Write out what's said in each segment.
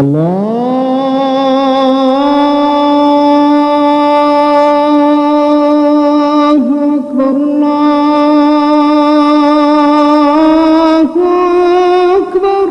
الله أكبر الله أكبر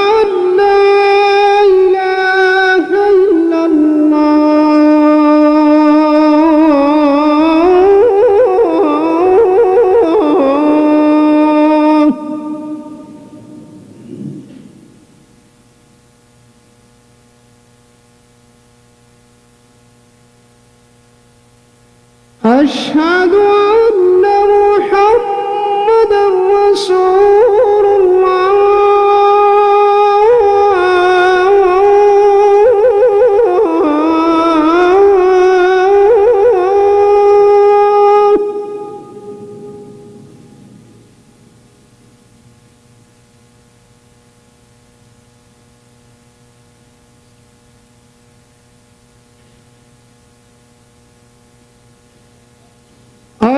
أشهد أن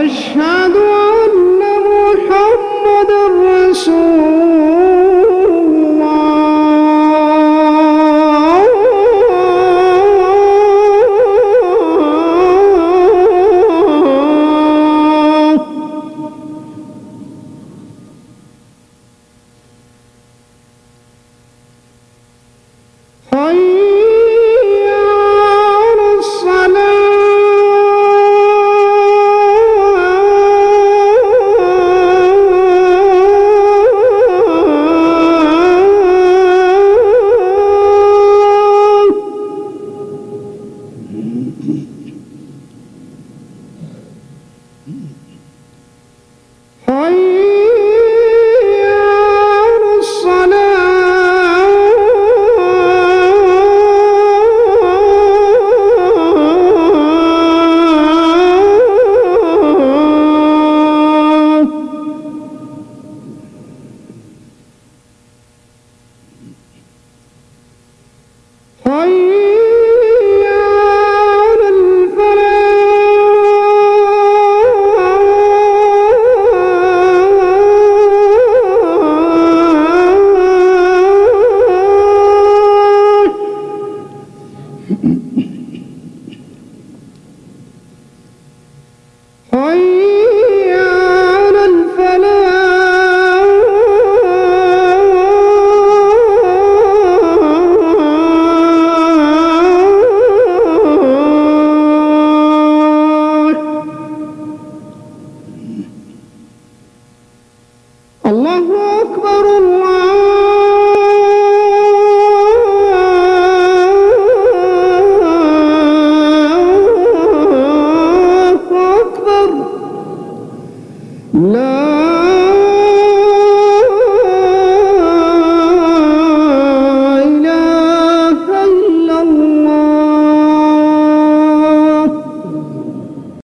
أشهد أن محمدا رسول Hoi! لا